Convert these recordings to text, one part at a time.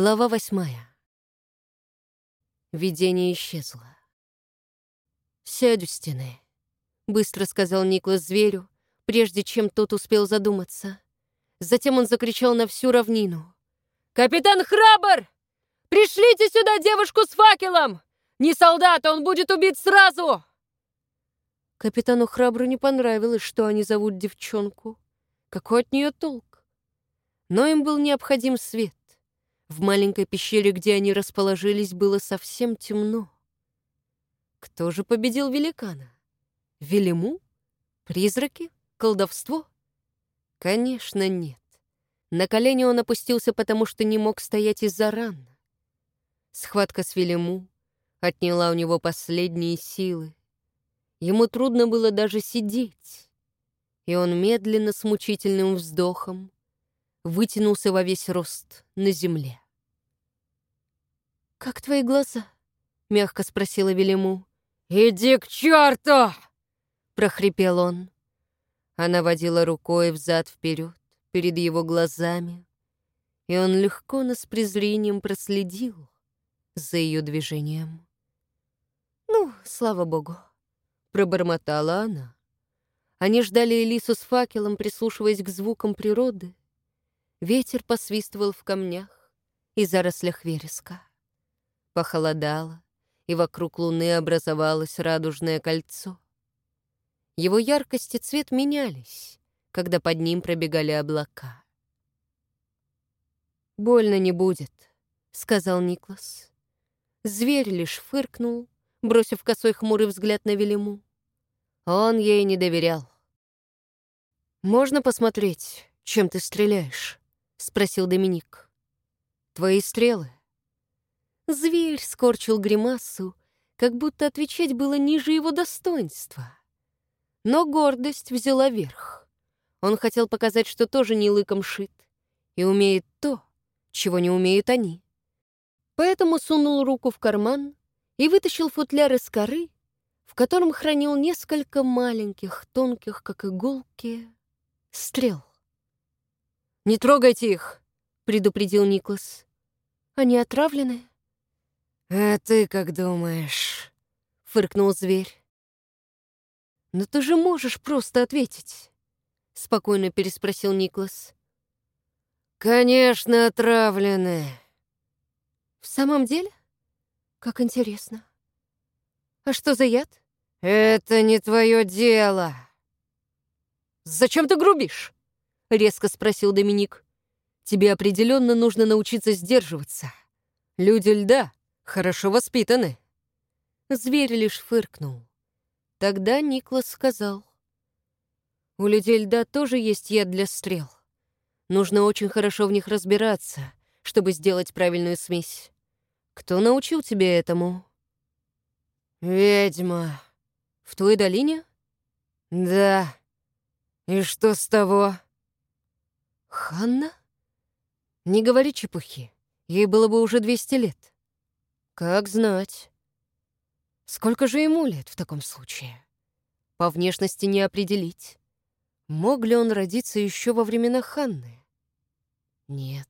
Глава восьмая. Видение исчезло. «Сядь у стены», — быстро сказал Никлас зверю, прежде чем тот успел задуматься. Затем он закричал на всю равнину. «Капитан Храбр! Пришлите сюда девушку с факелом! Не солдат, он будет убит сразу!» Капитану Храбру не понравилось, что они зовут девчонку. Какой от нее толк? Но им был необходим свет. В маленькой пещере, где они расположились, было совсем темно. Кто же победил великана? Велиму? Призраки? Колдовство? Конечно, нет. На колени он опустился, потому что не мог стоять из-за ран. Схватка с Велиму отняла у него последние силы. Ему трудно было даже сидеть. И он медленно, с мучительным вздохом, вытянулся во весь рост на земле. «Как твои глаза?» — мягко спросила Велиму. «Иди к черту!» — прохрипел он. Она водила рукой взад-вперед перед его глазами, и он легко, но с презрением проследил за ее движением. «Ну, слава богу!» — пробормотала она. Они ждали Элису с факелом, прислушиваясь к звукам природы, Ветер посвистывал в камнях и зарослях вереска. Похолодало, и вокруг луны образовалось радужное кольцо. Его яркость и цвет менялись, когда под ним пробегали облака. «Больно не будет», — сказал Никлас. Зверь лишь фыркнул, бросив косой хмурый взгляд на Велиму. Он ей не доверял. «Можно посмотреть, чем ты стреляешь?» — спросил Доминик. «Твои стрелы?» Зверь скорчил гримасу, как будто отвечать было ниже его достоинства. Но гордость взяла верх. Он хотел показать, что тоже не лыком шит и умеет то, чего не умеют они. Поэтому сунул руку в карман и вытащил футляр из коры, в котором хранил несколько маленьких, тонких, как иголки, стрел. «Не трогайте их!» — предупредил Никлас. «Они отравлены?» «А ты как думаешь?» — фыркнул зверь. «Но ты же можешь просто ответить!» — спокойно переспросил Никлас. «Конечно, отравлены!» «В самом деле? Как интересно. А что за яд?» «Это не твое дело!» «Зачем ты грубишь?» — резко спросил Доминик. «Тебе определенно нужно научиться сдерживаться. Люди льда хорошо воспитаны». Зверь лишь фыркнул. Тогда Никлас сказал. «У людей льда тоже есть яд для стрел. Нужно очень хорошо в них разбираться, чтобы сделать правильную смесь. Кто научил тебя этому?» «Ведьма». «В той долине?» «Да. И что с того?» «Ханна? Не говори чепухи. Ей было бы уже 200 лет. Как знать. Сколько же ему лет в таком случае? По внешности не определить. Мог ли он родиться еще во времена Ханны? Нет.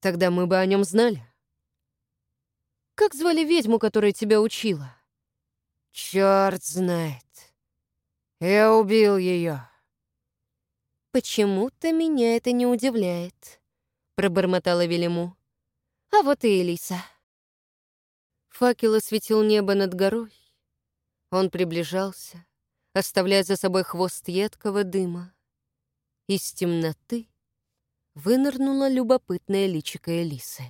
Тогда мы бы о нем знали. Как звали ведьму, которая тебя учила? Черт знает. Я убил ее. «Почему-то меня это не удивляет», — пробормотала Велиму. «А вот и Элиса». Факел осветил небо над горой. Он приближался, оставляя за собой хвост едкого дыма. Из темноты вынырнула любопытная личико Элисы.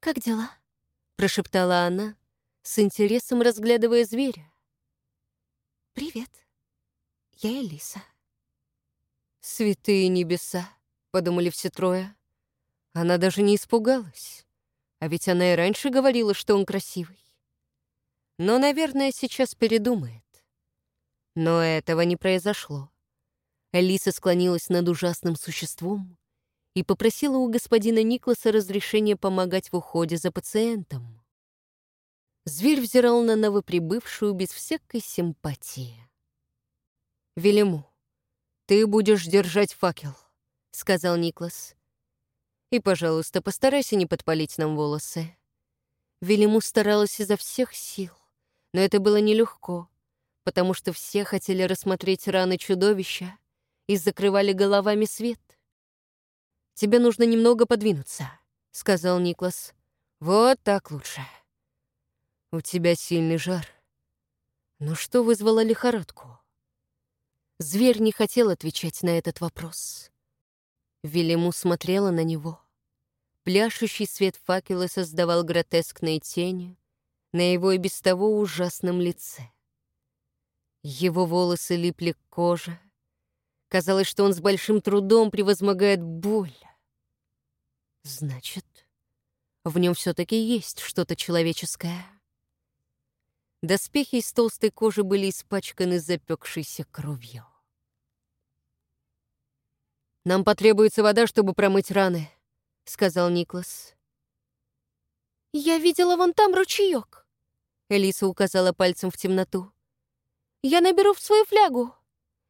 «Как дела?» — прошептала она, с интересом разглядывая зверя. «Привет, я Элиса». «Святые небеса!» — подумали все трое. Она даже не испугалась. А ведь она и раньше говорила, что он красивый. Но, наверное, сейчас передумает. Но этого не произошло. Алиса склонилась над ужасным существом и попросила у господина Никласа разрешения помогать в уходе за пациентом. Зверь взирал на новоприбывшую без всякой симпатии. «Велиму, «Ты будешь держать факел», — сказал Никлас. И, пожалуйста, постарайся не подпалить нам волосы. Велиму старалась изо всех сил, но это было нелегко, потому что все хотели рассмотреть раны чудовища и закрывали головами свет. «Тебе нужно немного подвинуться», — сказал Никлас. «Вот так лучше. У тебя сильный жар. Но что вызвало лихорадку?» Зверь не хотел отвечать на этот вопрос. Велиму смотрела на него. Пляшущий свет факела создавал гротескные тени на его и без того ужасном лице. Его волосы липли к коже. Казалось, что он с большим трудом превозмогает боль. Значит, в нем все-таки есть что-то человеческое. Доспехи из толстой кожи были испачканы запекшейся кровью. «Нам потребуется вода, чтобы промыть раны», — сказал Никлас. «Я видела вон там ручеек», — Элиса указала пальцем в темноту. «Я наберу в свою флягу».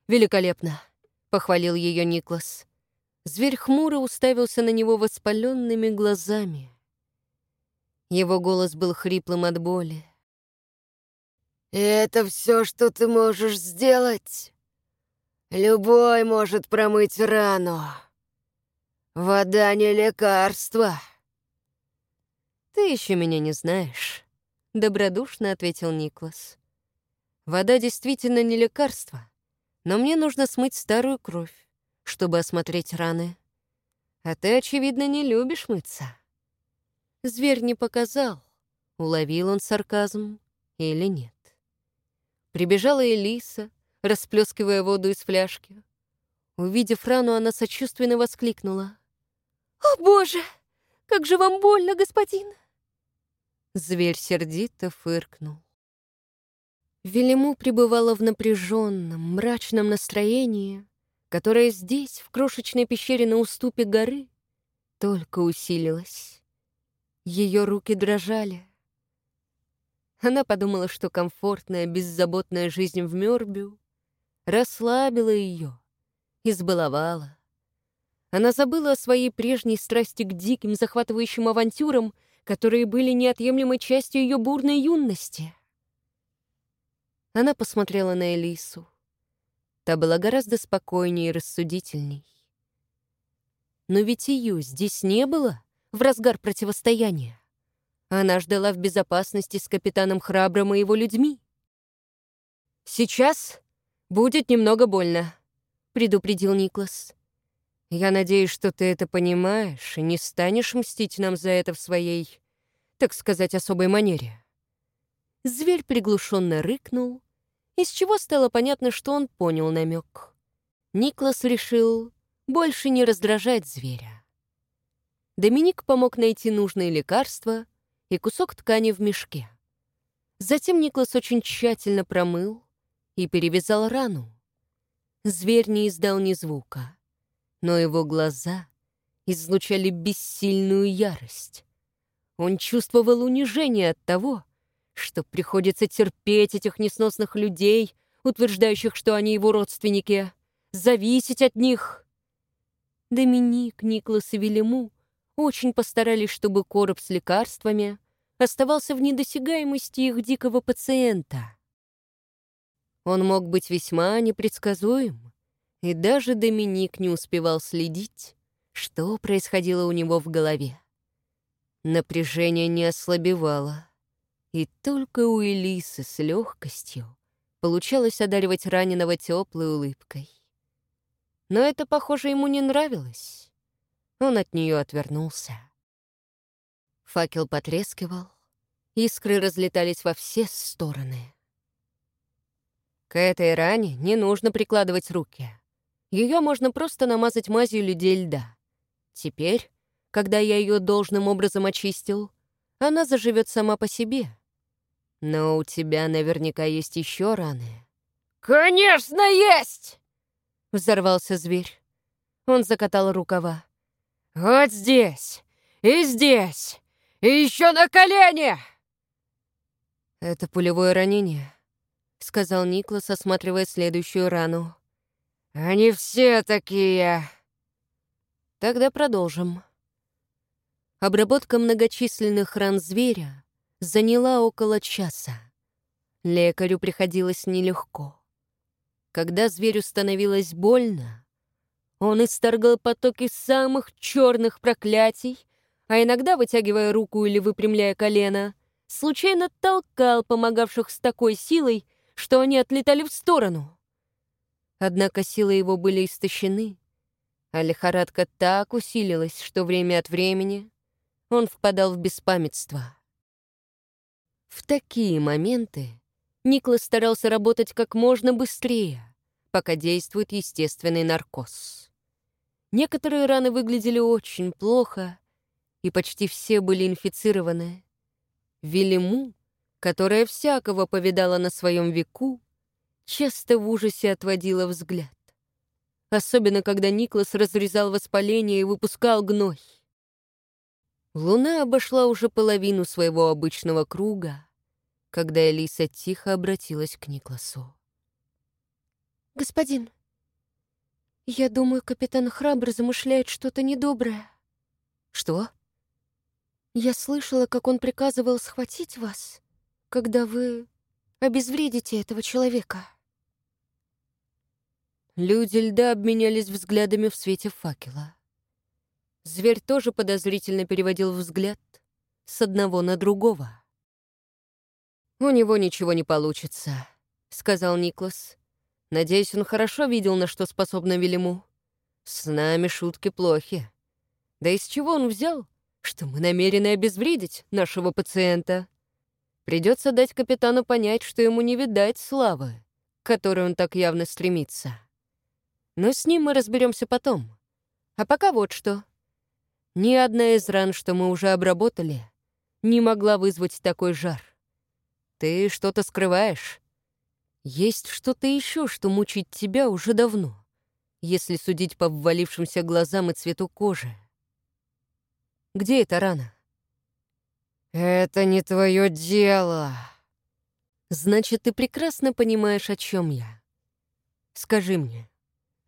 «Великолепно», — похвалил ее Никлас. Зверь хмуро уставился на него воспаленными глазами. Его голос был хриплым от боли. «Это все, что ты можешь сделать? Любой может промыть рану. Вода не лекарство». «Ты еще меня не знаешь», — добродушно ответил Никлас. «Вода действительно не лекарство, но мне нужно смыть старую кровь, чтобы осмотреть раны. А ты, очевидно, не любишь мыться». Зверь не показал, уловил он сарказм или нет. Прибежала Элиса, расплескивая воду из фляжки. Увидев рану, она сочувственно воскликнула. «О, Боже! Как же вам больно, господин!» Зверь сердито фыркнул. Велиму пребывала в напряженном, мрачном настроении, которое здесь, в крошечной пещере на уступе горы, только усилилось. Ее руки дрожали, она подумала, что комфортная, беззаботная жизнь в Мёрбю расслабила ее, избаловала. Она забыла о своей прежней страсти к диким, захватывающим авантюрам, которые были неотъемлемой частью ее бурной юности. Она посмотрела на Элису. Та была гораздо спокойнее и рассудительней. Но ведь ее здесь не было в разгар противостояния. Она ждала в безопасности с капитаном Храбром и его людьми. «Сейчас будет немного больно», — предупредил Никлас. «Я надеюсь, что ты это понимаешь и не станешь мстить нам за это в своей, так сказать, особой манере». Зверь приглушенно рыкнул, из чего стало понятно, что он понял намек. Никлас решил больше не раздражать зверя. Доминик помог найти нужные лекарства — и кусок ткани в мешке. Затем Никлас очень тщательно промыл и перевязал рану. Зверь не издал ни звука, но его глаза излучали бессильную ярость. Он чувствовал унижение от того, что приходится терпеть этих несносных людей, утверждающих, что они его родственники, зависеть от них. Доминик, Никлас и Велиму очень постарались, чтобы короб с лекарствами оставался в недосягаемости их дикого пациента. Он мог быть весьма непредсказуем, и даже Доминик не успевал следить, что происходило у него в голове. Напряжение не ослабевало, и только у Элисы с легкостью получалось одаривать раненого теплой улыбкой. Но это, похоже, ему не нравилось. Он от нее отвернулся. Факел потрескивал, искры разлетались во все стороны. К этой ране не нужно прикладывать руки. Ее можно просто намазать мазью людей льда. Теперь, когда я ее должным образом очистил, она заживет сама по себе. Но у тебя наверняка есть еще раны. «Конечно, есть!» — взорвался зверь. Он закатал рукава. «Вот здесь! И здесь! И еще на колене!» «Это пулевое ранение», — сказал Никлас, осматривая следующую рану. «Они все такие!» «Тогда продолжим». Обработка многочисленных ран зверя заняла около часа. Лекарю приходилось нелегко. Когда зверю становилось больно, он исторгал потоки самых черных проклятий, а иногда, вытягивая руку или выпрямляя колено, случайно толкал помогавших с такой силой, что они отлетали в сторону. Однако силы его были истощены, а лихорадка так усилилась, что время от времени он впадал в беспамятство. В такие моменты Никлас старался работать как можно быстрее, пока действует естественный наркоз. Некоторые раны выглядели очень плохо, и почти все были инфицированы. Велиму, которая всякого повидала на своем веку, часто в ужасе отводила взгляд. Особенно, когда Никлас разрезал воспаление и выпускал гной. Луна обошла уже половину своего обычного круга, когда Элиса тихо обратилась к Никласу. «Господин, я думаю, капитан Храбр замышляет что-то недоброе». «Что?» «Я слышала, как он приказывал схватить вас, когда вы обезвредите этого человека». Люди льда обменялись взглядами в свете факела. Зверь тоже подозрительно переводил взгляд с одного на другого. «У него ничего не получится», — сказал Никлас. Надеюсь, он хорошо видел, на что способна Велиму. С нами шутки плохи. Да из чего он взял, что мы намерены обезвредить нашего пациента? Придется дать капитану понять, что ему не видать славы, к которой он так явно стремится. Но с ним мы разберемся потом. А пока вот что. Ни одна из ран, что мы уже обработали, не могла вызвать такой жар. Ты что-то скрываешь? Есть что-то еще, что мучает тебя уже давно, если судить по ввалившимся глазам и цвету кожи. Где эта рана? Это не твое дело. Значит, ты прекрасно понимаешь, о чем я. Скажи мне,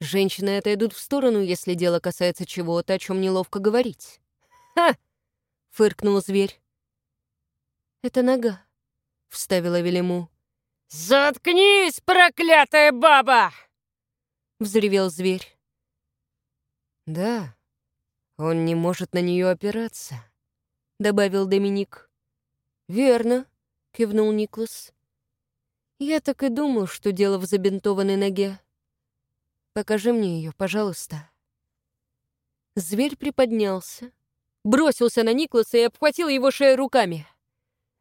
женщины отойдут в сторону, если дело касается чего-то, о чем неловко говорить. Ха! фыркнул зверь. Это нога, вставила Велиму. «Заткнись, проклятая баба!» — взревел зверь. «Да, он не может на нее опираться», — добавил Доминик. «Верно», — кивнул Никлас. «Я так и думал, что дело в забинтованной ноге. Покажи мне ее, пожалуйста». Зверь приподнялся, бросился на Никласа и обхватил его шею руками.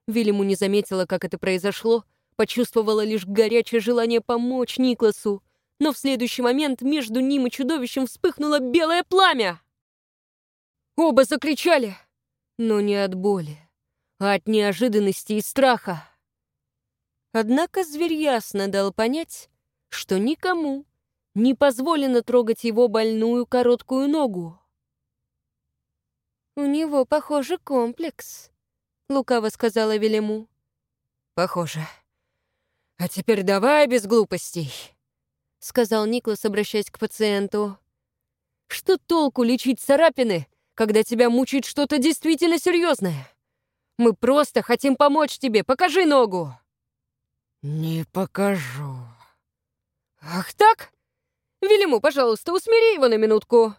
Вильяму не заметила, как это произошло, — Почувствовала лишь горячее желание помочь Никласу, но в следующий момент между ним и чудовищем вспыхнуло белое пламя. Оба закричали, но не от боли, а от неожиданности и страха. Однако зверь ясно дал понять, что никому не позволено трогать его больную короткую ногу. «У него, похоже, комплекс», — лукаво сказала Велему. «Похоже», «А теперь давай без глупостей», — сказал Никлас, обращаясь к пациенту. «Что толку лечить царапины, когда тебя мучает что-то действительно серьезное? Мы просто хотим помочь тебе. Покажи ногу!» «Не покажу». «Ах так? Велиму, пожалуйста, усмири его на минутку».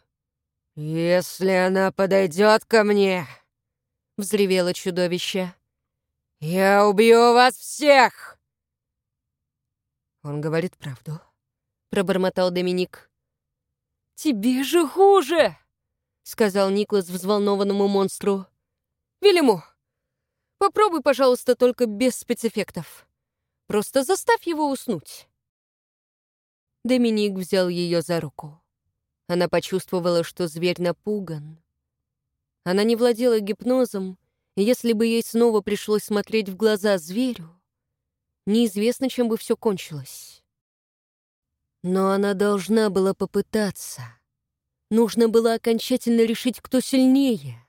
«Если она подойдет ко мне», — взревело чудовище, — «я убью вас всех!» «Он говорит правду», — пробормотал Доминик. «Тебе же хуже!» — сказал Никлас взволнованному монстру. «Велиму, попробуй, пожалуйста, только без спецэффектов. Просто заставь его уснуть». Доминик взял ее за руку. Она почувствовала, что зверь напуган. Она не владела гипнозом, и если бы ей снова пришлось смотреть в глаза зверю, неизвестно, чем бы все кончилось. Но она должна была попытаться. Нужно было окончательно решить, кто сильнее.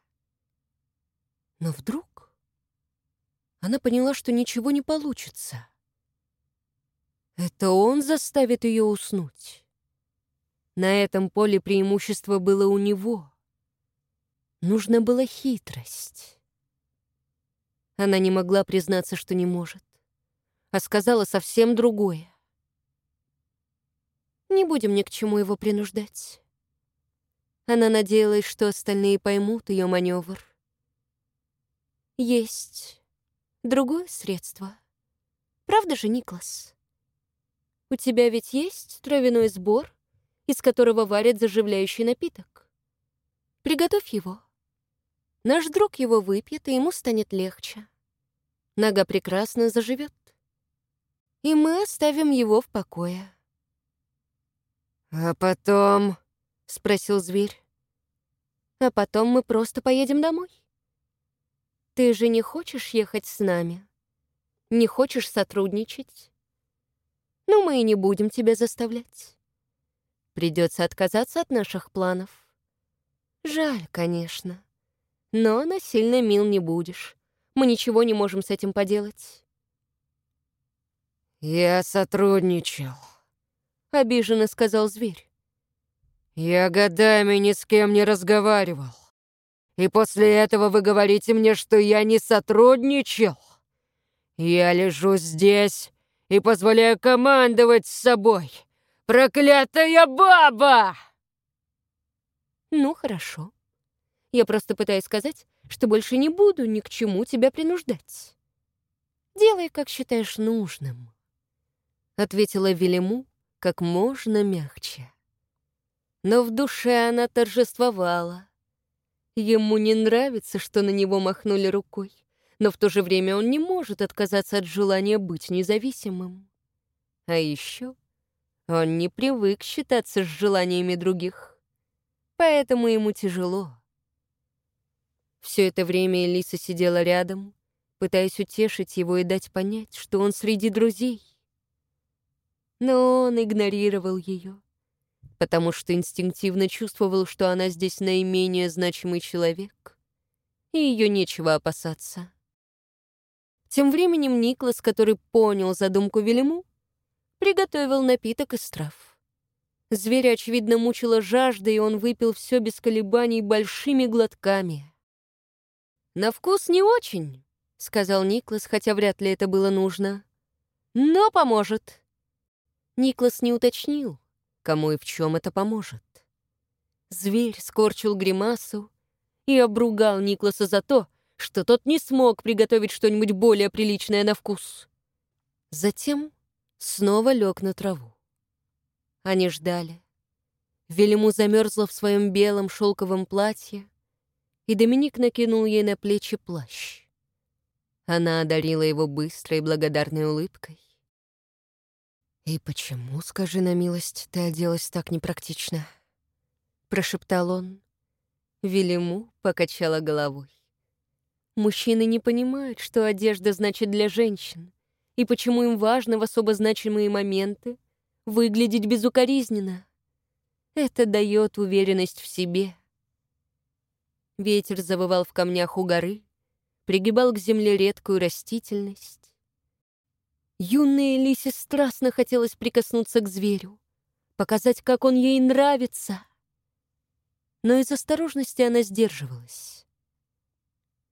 Но вдруг она поняла, что ничего не получится. Это он заставит ее уснуть. На этом поле преимущество было у него. Нужна была хитрость. Она не могла признаться, что не может, а сказала совсем другое. Не будем ни к чему его принуждать. Она надеялась, что остальные поймут ее маневр. Есть другое средство. Правда же, Никлас? У тебя ведь есть травяной сбор, из которого варят заживляющий напиток. Приготовь его. Наш друг его выпьет, и ему станет легче. Нога прекрасно заживет. И мы оставим его в покое. «А потом...» — спросил зверь. «А потом мы просто поедем домой. Ты же не хочешь ехать с нами? Не хочешь сотрудничать? Ну, мы и не будем тебя заставлять. Придется отказаться от наших планов. Жаль, конечно. Но насильно мил не будешь. Мы ничего не можем с этим поделать. «Я сотрудничал», — обиженно сказал зверь. «Я годами ни с кем не разговаривал. И после этого вы говорите мне, что я не сотрудничал? Я лежу здесь и позволяю командовать с собой. Проклятая баба!» «Ну, хорошо. Я просто пытаюсь сказать, что больше не буду ни к чему тебя принуждать. Делай, как считаешь нужным», — ответила Велиму, как можно мягче. Но в душе она торжествовала. Ему не нравится, что на него махнули рукой, но в то же время он не может отказаться от желания быть независимым. А еще он не привык считаться с желаниями других, поэтому ему тяжело. Все это время Элиса сидела рядом, пытаясь утешить его и дать понять, что он среди друзей но он игнорировал ее, потому что инстинктивно чувствовал, что она здесь наименее значимый человек, и ее нечего опасаться. Тем временем Никлас, который понял задумку Велиму, приготовил напиток из трав. Зверя, очевидно, мучила жажда, и он выпил все без колебаний большими глотками. «На вкус не очень», — сказал Никлас, хотя вряд ли это было нужно. «Но поможет. Никлас не уточнил, кому и в чем это поможет. Зверь скорчил гримасу и обругал Никласа за то, что тот не смог приготовить что-нибудь более приличное на вкус. Затем снова лег на траву. Они ждали. Велиму замерзла в своем белом шелковом платье, и Доминик накинул ей на плечи плащ. Она одарила его быстрой благодарной улыбкой. «И почему, скажи на милость, ты оделась так непрактично?» Прошептал он. Велиму покачала головой. Мужчины не понимают, что одежда значит для женщин, и почему им важно в особо значимые моменты выглядеть безукоризненно. Это дает уверенность в себе. Ветер завывал в камнях у горы, пригибал к земле редкую растительность, Юной Лисе страстно хотелось прикоснуться к зверю, показать, как он ей нравится. Но из осторожности она сдерживалась.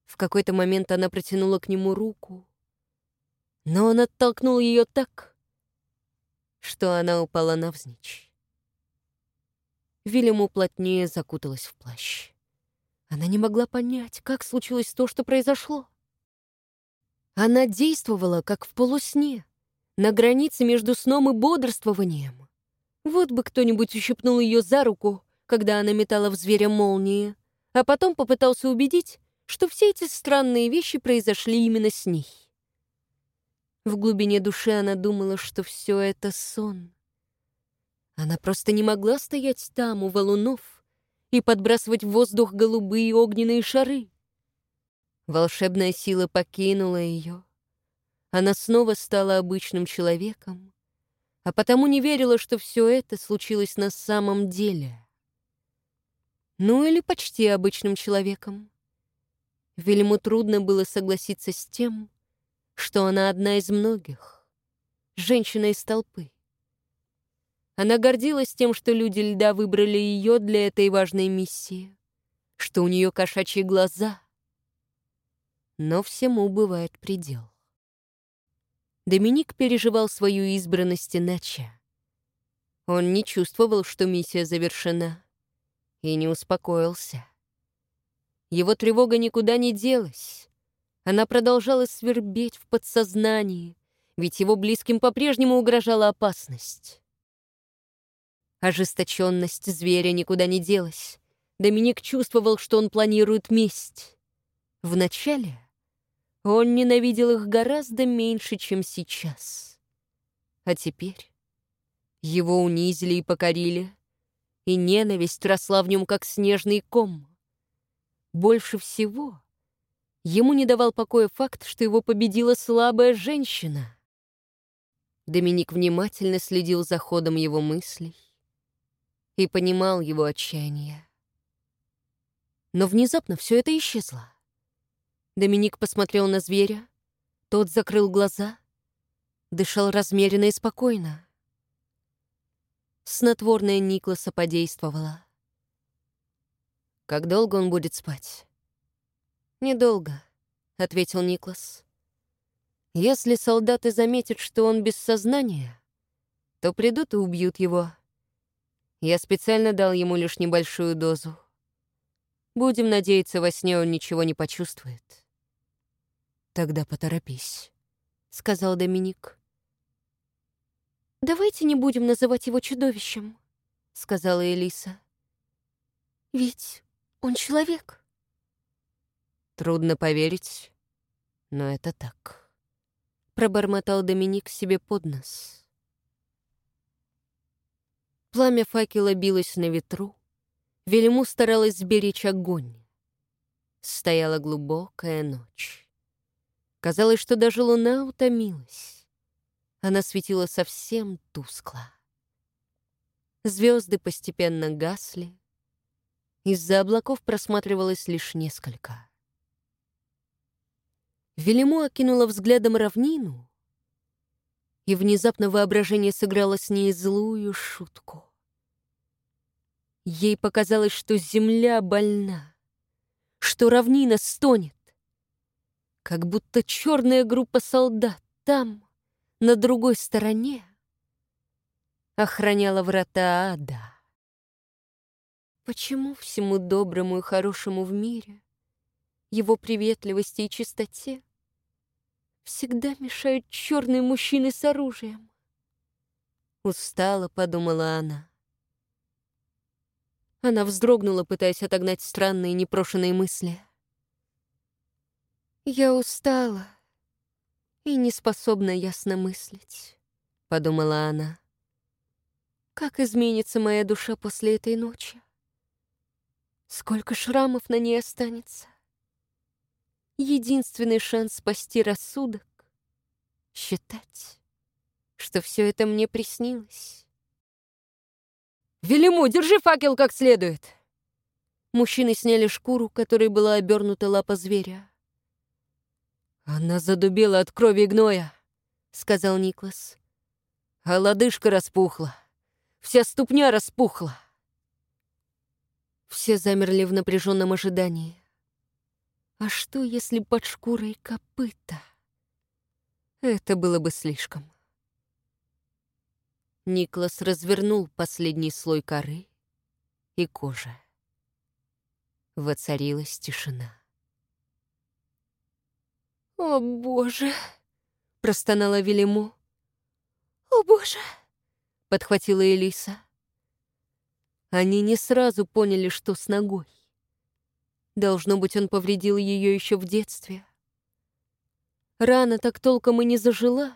В какой-то момент она протянула к нему руку, но он оттолкнул ее так, что она упала навзничь. Вильяму плотнее закуталась в плащ. Она не могла понять, как случилось то, что произошло. Она действовала, как в полусне, на границе между сном и бодрствованием. Вот бы кто-нибудь ущипнул ее за руку, когда она метала в зверя молнии, а потом попытался убедить, что все эти странные вещи произошли именно с ней. В глубине души она думала, что все это сон. Она просто не могла стоять там, у валунов, и подбрасывать в воздух голубые огненные шары. Волшебная сила покинула ее. Она снова стала обычным человеком, а потому не верила, что все это случилось на самом деле. Ну или почти обычным человеком. Вильму трудно было согласиться с тем, что она одна из многих, женщина из толпы. Она гордилась тем, что люди льда выбрали ее для этой важной миссии. что у нее кошачьи глаза. Но всему бывает предел. Доминик переживал свою избранность иначе. Он не чувствовал, что миссия завершена, и не успокоился. Его тревога никуда не делась. Она продолжала свербеть в подсознании, ведь его близким по-прежнему угрожала опасность. Ожесточенность зверя никуда не делась. Доминик чувствовал, что он планирует месть. Вначале он ненавидел их гораздо меньше, чем сейчас. А теперь его унизили и покорили, и ненависть росла в нем, как снежный ком. Больше всего ему не давал покоя факт, что его победила слабая женщина. Доминик внимательно следил за ходом его мыслей и понимал его отчаяние. Но внезапно все это исчезло. Доминик посмотрел на зверя, тот закрыл глаза, дышал размеренно и спокойно. Снотворное Никласа подействовало. «Как долго он будет спать?» «Недолго», — ответил Никлас. «Если солдаты заметят, что он без сознания, то придут и убьют его. Я специально дал ему лишь небольшую дозу. Будем надеяться, во сне он ничего не почувствует». «Тогда поторопись», — сказал Доминик. «Давайте не будем называть его чудовищем», — сказала Элиса. «Ведь он человек». «Трудно поверить, но это так», — пробормотал Доминик себе под нос. Пламя факела билось на ветру, Велиму старалась сберечь огонь. Стояла глубокая ночь. Казалось, что даже луна утомилась. Она светила совсем тускло. Звезды постепенно гасли. Из-за облаков просматривалось лишь несколько. Велиму окинула взглядом равнину, и внезапно воображение сыграло с ней злую шутку. Ей показалось, что земля больна, что равнина стонет, как будто черная группа солдат там, на другой стороне охраняла врата ада. Почему всему доброму и хорошему в мире, его приветливости и чистоте, всегда мешают черные мужчины с оружием? Устала, подумала она. Она вздрогнула, пытаясь отогнать странные непрошенные мысли. «Я устала», и не способна ясно мыслить», — подумала она. «Как изменится моя душа после этой ночи? Сколько шрамов на ней останется? Единственный шанс спасти рассудок — считать, что все это мне приснилось». «Велиму, держи факел как следует!» Мужчины сняли шкуру, которой была обернута лапа зверя. «Она задубела от крови и гноя», — сказал Никлас. «А лодыжка распухла. Вся ступня распухла». Все замерли в напряженном ожидании. А что, если под шкурой копыта? Это было бы слишком. Никлас развернул последний слой коры и кожи. Воцарилась тишина. «О, Боже!» — простонала Велиму. «О, Боже!» — подхватила Элиса. Они не сразу поняли, что с ногой. Должно быть, он повредил ее еще в детстве. Рана так толком и не зажила,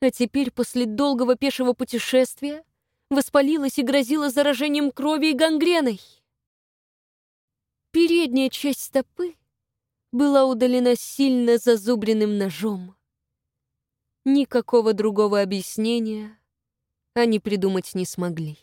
а теперь, после долгого пешего путешествия, воспалилась и грозила заражением крови и гангреной. Передняя часть стопы была удалена сильно зазубренным ножом. Никакого другого объяснения они придумать не смогли.